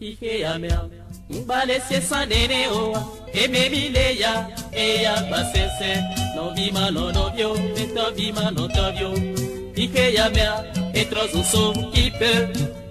ihe ya mịa mgbalịsịsa dịrị ụwa emebile ya eya gbasịsị n'obima n'ọnọbio etobima n'ọtọbio Ike ya mea mịa so kipe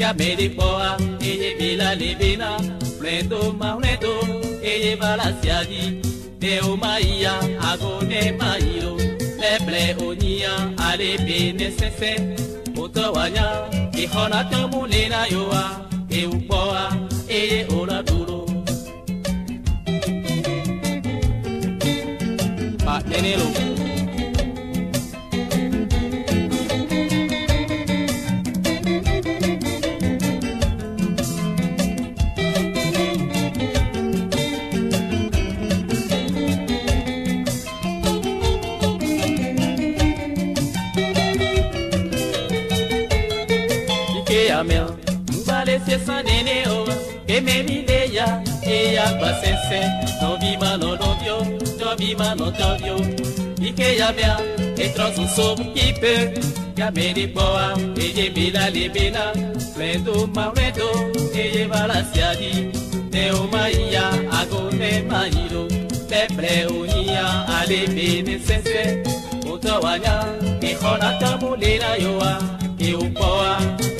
ya mere kpọa eyebila lebena redo ma redo eyebalasiadi eomaiya agonemaiyo leble onyiya alebe nesese otɔwanya ixɔnatɔmu nena yowa eukpɔa e ona duro. pa nene lo. Me parece esa neneo oh, Que me vine ya Que ya basese No mano no vio No mano no novio Ike yamel E trozo Ya que di boa Eye me le bila Lendo maurendo Eye de Ne umaiya Ago ne mairo Peple unia Ale la Que yo a que yoa poa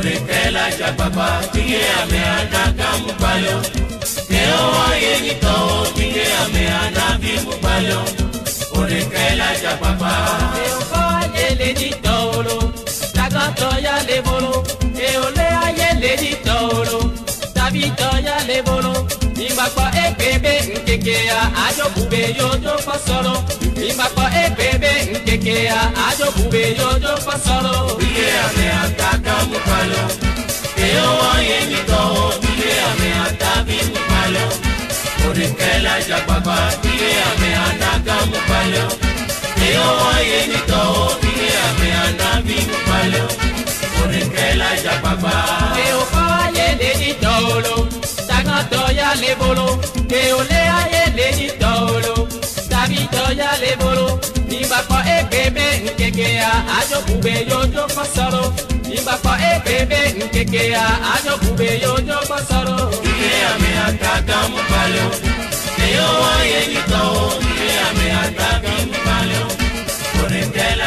Ore kela jababa tinge ame anaka mupalo Neowa yegi to tinge ame anabi mupalo Ore kela jababa Neowa yele ni tolo Tagato ya lebolo Eole a yele ni tolo Tabito ya lebolo Ìgbàgbọ́ ebèbè nkeke ya àjọkùbè yóò fọ́ sọ̀rọ̀. Ìgbàgbọ́ ebèbè nkeke ya àjọkùbè yóò fọ́ sọ̀rọ̀. De la la mi Teo teo le Por el que me me anda anda palo. palo. laisha kwakwa pige ameandaka mupaleo leo waye nitoo ya ameanda mimupaleo oneke laisha bebe, que payende nitoolo takantoya lebolo yo yo tabitoya lebolo nigbakpɔ ebebe nkekea bebe que kpɔsɔrɔ nigbakpɔ ebebe yo yo yodzo kpɔsɔrɔ.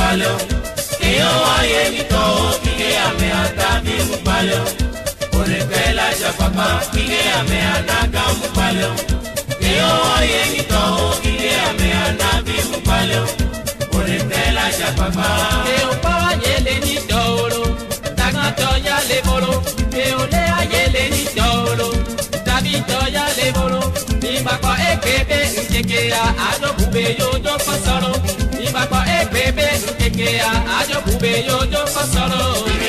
balẹ̀ o èèyàn wáyé nítọ́ kílé àmì àtà mi mú balẹ̀ o òrèké lájà pàpà kílé àmì àdága mú balẹ̀ o èèyàn wáyé nítọ́ kílé àmì àtà mi mú balẹ̀ o òrèké lájà pàpà. èèyàn bá wáyé lé ní dọ́ọ̀rọ̀ tàgàtọ̀ yá lé mọ́rọ̀ èèyàn lé ayé lé ní dọ́ọ̀rọ̀ tàbí tọ́yá lé mọ́rọ̀ nígbàkọ̀ èkébé ǹjẹ̀kẹ̀ àádọ́gùnbẹ̀ yóò jọ́ fọ́sọ̀rọ̀ ya àjọkùbẹ̀ yóò jó kọ́ sọ̀rọ̀.